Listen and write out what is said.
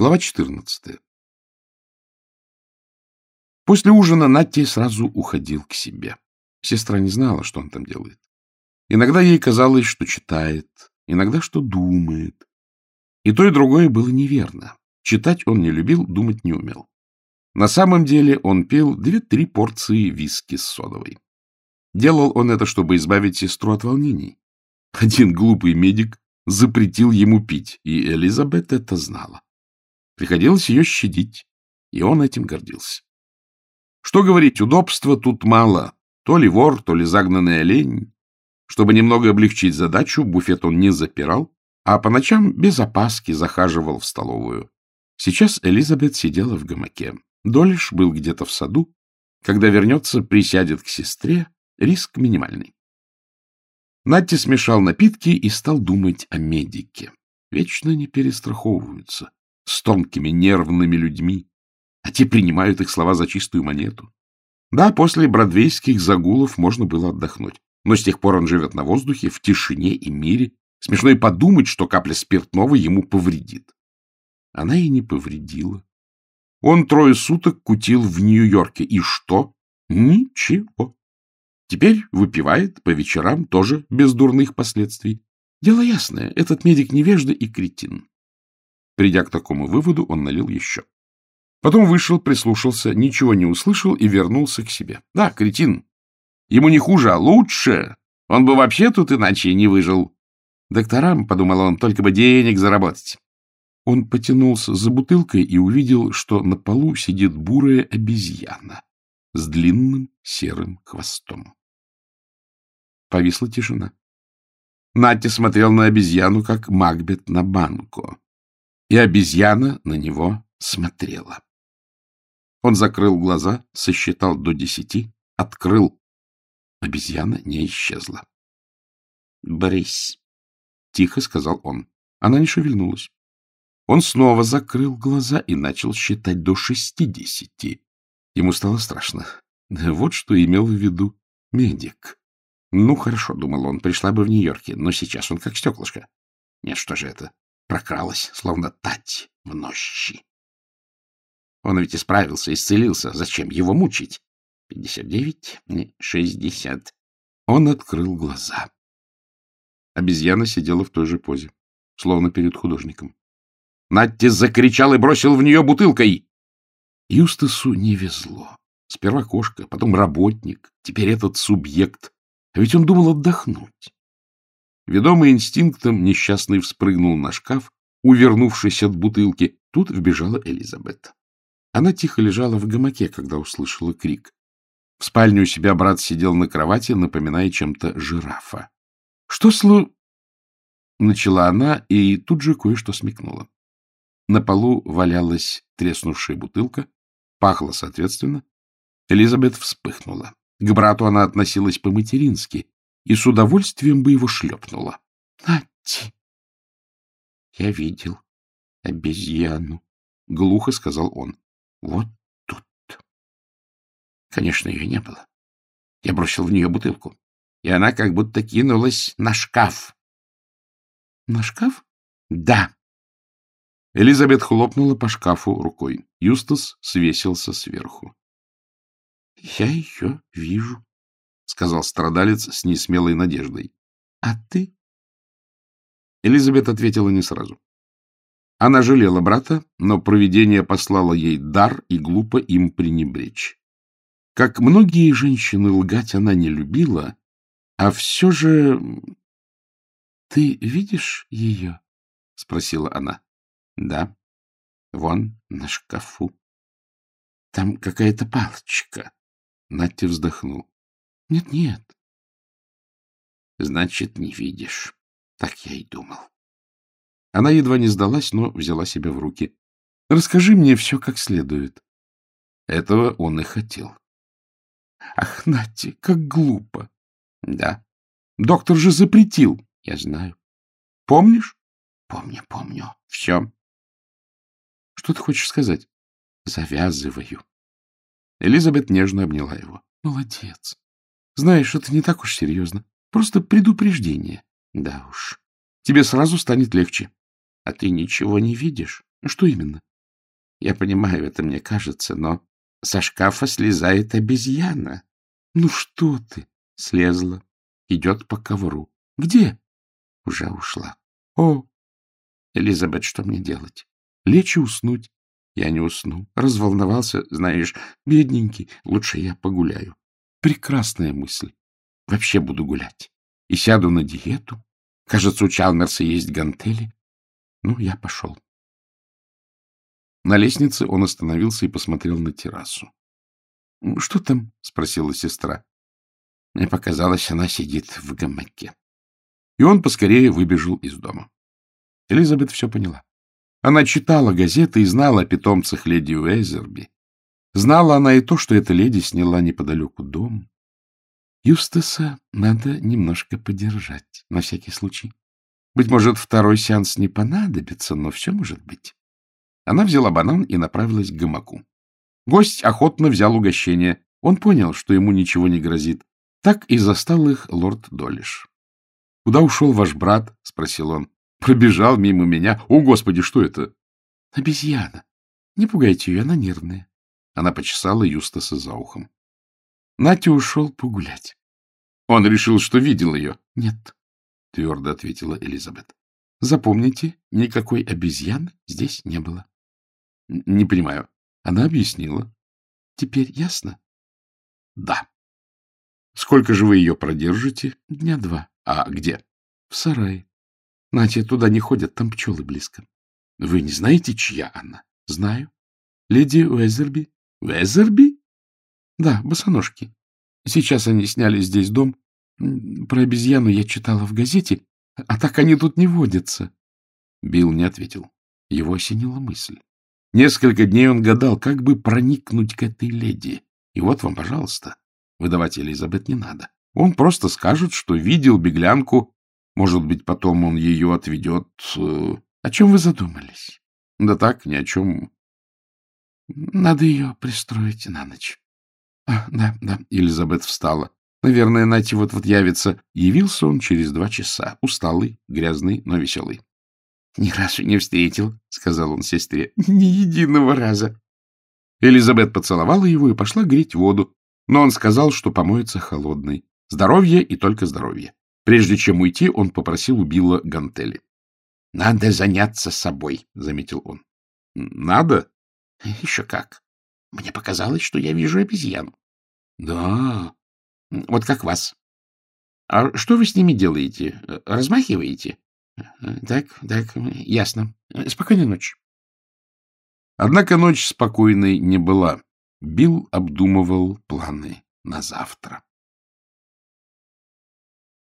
Глава 14. После ужина Натти сразу уходил к себе. Сестра не знала, что он там делает. Иногда ей казалось, что читает, иногда, что думает. И то, и другое было неверно. Читать он не любил, думать не умел. На самом деле он пил две-три порции виски с содовой. Делал он это, чтобы избавить сестру от волнений. Один глупый медик запретил ему пить, и Элизабет это знала. Приходилось ее щадить, и он этим гордился. Что говорить, удобства тут мало. То ли вор, то ли загнанный олень. Чтобы немного облегчить задачу, буфет он не запирал, а по ночам без опаски захаживал в столовую. Сейчас Элизабет сидела в гамаке. Долиш был где-то в саду. Когда вернется, присядет к сестре. Риск минимальный. Натти смешал напитки и стал думать о медике. Вечно не перестраховываются с тонкими нервными людьми, а те принимают их слова за чистую монету. Да, после бродвейских загулов можно было отдохнуть, но с тех пор он живет на воздухе, в тишине и мире. Смешно и подумать, что капля спиртного ему повредит. Она и не повредила. Он трое суток кутил в Нью-Йорке. И что? Ничего. Теперь выпивает по вечерам, тоже без дурных последствий. Дело ясное, этот медик невежда и кретин. Придя к такому выводу, он налил еще. Потом вышел, прислушался, ничего не услышал и вернулся к себе. Да, кретин. Ему не хуже, а лучше. Он бы вообще тут иначе не выжил. Докторам, — подумал он, — только бы денег заработать. Он потянулся за бутылкой и увидел, что на полу сидит бурая обезьяна с длинным серым хвостом. Повисла тишина. Натя смотрел на обезьяну, как Макбет на банку. И обезьяна на него смотрела. Он закрыл глаза, сосчитал до десяти, открыл. Обезьяна не исчезла. — Брысь! — тихо сказал он. Она не шевельнулась. Он снова закрыл глаза и начал считать до шестидесяти. Ему стало страшно. Вот что имел в виду медик. Ну, хорошо, — думал он, — пришла бы в Нью-Йорке, но сейчас он как стеклышко. Нет, что же это? Прокралась, словно тать в нощи. Он ведь исправился, исцелился. Зачем его мучить? Пятьдесят девять, шестьдесят. Он открыл глаза. Обезьяна сидела в той же позе, словно перед художником. Натти закричал и бросил в нее бутылкой. Юстасу не везло. Сперва кошка, потом работник, теперь этот субъект. А ведь он думал отдохнуть. Ведомый инстинктом, несчастный вспрыгнул на шкаф, увернувшись от бутылки. Тут вбежала Элизабет. Она тихо лежала в гамаке, когда услышала крик. В спальне у себя брат сидел на кровати, напоминая чем-то жирафа. — Что слу... — начала она и тут же кое-что смекнула. На полу валялась треснувшая бутылка, пахло соответственно. Элизабет вспыхнула. К брату она относилась по-матерински и с удовольствием бы его шлепнула. — Натти! — Я видел обезьяну, — глухо сказал он. Вот тут. Конечно, ее не было. Я бросил в нее бутылку, и она как будто кинулась на шкаф. — На шкаф? — Да. Элизабет хлопнула по шкафу рукой. Юстас свесился сверху. — Я ее вижу, — сказал страдалец с несмелой надеждой. — А ты? Элизабет ответила не сразу. Она жалела брата, но провидение послало ей дар и глупо им пренебречь. Как многие женщины, лгать она не любила, а все же... — Ты видишь ее? — спросила она. — Да. Вон на шкафу. Там какая-то палочка. Натя вздохнул. Нет, — Нет-нет. — Значит, не видишь. Так я и думал. Она едва не сдалась, но взяла себя в руки. — Расскажи мне все как следует. Этого он и хотел. — Ах, Натти, как глупо! — Да. — Доктор же запретил. — Я знаю. — Помнишь? — Помню, помню. Все. — Что ты хочешь сказать? — Завязываю. Элизабет нежно обняла его. — Молодец. Знаешь, это не так уж серьезно. Просто предупреждение. Да уж. Тебе сразу станет легче. — А ты ничего не видишь? — Что именно? Я понимаю, это мне кажется, но со шкафа слезает обезьяна. Ну что ты? Слезла. Идет по ковру. Где? Уже ушла. О, Элизабет, что мне делать? Лечь и уснуть. Я не усну. Разволновался, знаешь, бедненький. Лучше я погуляю. Прекрасная мысль. Вообще буду гулять. И сяду на диету. Кажется, у Чалмерса есть гантели. Ну, я пошел. На лестнице он остановился и посмотрел на террасу. — Что там? — спросила сестра. Мне показалось, она сидит в гамаке. И он поскорее выбежал из дома. Элизабет все поняла. Она читала газеты и знала о питомцах леди Уэзерби. Знала она и то, что эта леди сняла неподалеку дом. Юстаса надо немножко подержать, на всякий случай. Быть может, второй сеанс не понадобится, но все может быть. Она взяла банан и направилась к гамаку. Гость охотно взял угощение. Он понял, что ему ничего не грозит. Так и застал их лорд Долиш. — Куда ушел ваш брат? — спросил он. — Пробежал мимо меня. О, Господи, что это? — Обезьяна. Не пугайте ее, она нервная. Она почесала Юстаса за ухом. Натя ушел погулять. Он решил, что видел ее. — Нет, — твердо ответила Элизабет. — Запомните, никакой обезьяны здесь не было. — Не понимаю. Она объяснила. — Теперь ясно? — Да. — Сколько же вы ее продержите? — Дня два. — А где? — В сарае. — Натя, туда не ходят, там пчелы близко. — Вы не знаете, чья она? — Знаю. — Леди Уэзерби. — Уэзерби? — Да, босоножки. Сейчас они сняли здесь дом. Про обезьяну я читала в газете, а так они тут не водятся. Билл не ответил. Его осенила мысль. Несколько дней он гадал, как бы проникнуть к этой леди. И вот вам, пожалуйста, выдавать Элизабет не надо. Он просто скажет, что видел беглянку. Может быть, потом он ее отведет. Э, о чем вы задумались? Да так, ни о чем. Надо ее пристроить на ночь. А, да, да, Елизабет встала. Наверное, Нати вот-вот явится. Явился он через два часа, усталый, грязный, но веселый. — Ни разу не встретил, — сказал он сестре. — Ни единого раза. Элизабет поцеловала его и пошла греть воду, но он сказал, что помоется холодной. Здоровье и только здоровье. Прежде чем уйти, он попросил у Билла гантели. — Надо заняться собой, — заметил он. — Надо? — Еще как. Мне показалось, что я вижу обезьяну. — Да, вот как вас. А что вы с ними делаете? Размахиваете? Так, так, ясно. Спокойной ночи. Однако ночь спокойной не была. Билл обдумывал планы на завтра.